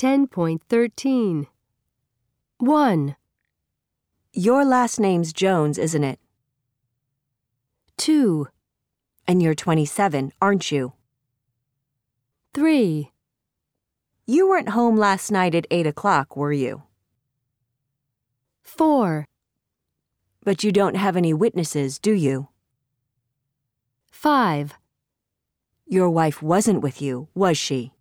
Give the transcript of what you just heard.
10.13 1, Your last name's Jones, isn't it? 2, And you're 27, aren't you? 3, You weren't home last night at 8 o'clock, were you? 4, But you don't have any witnesses, do you? 5, Your wife wasn't with you, was she?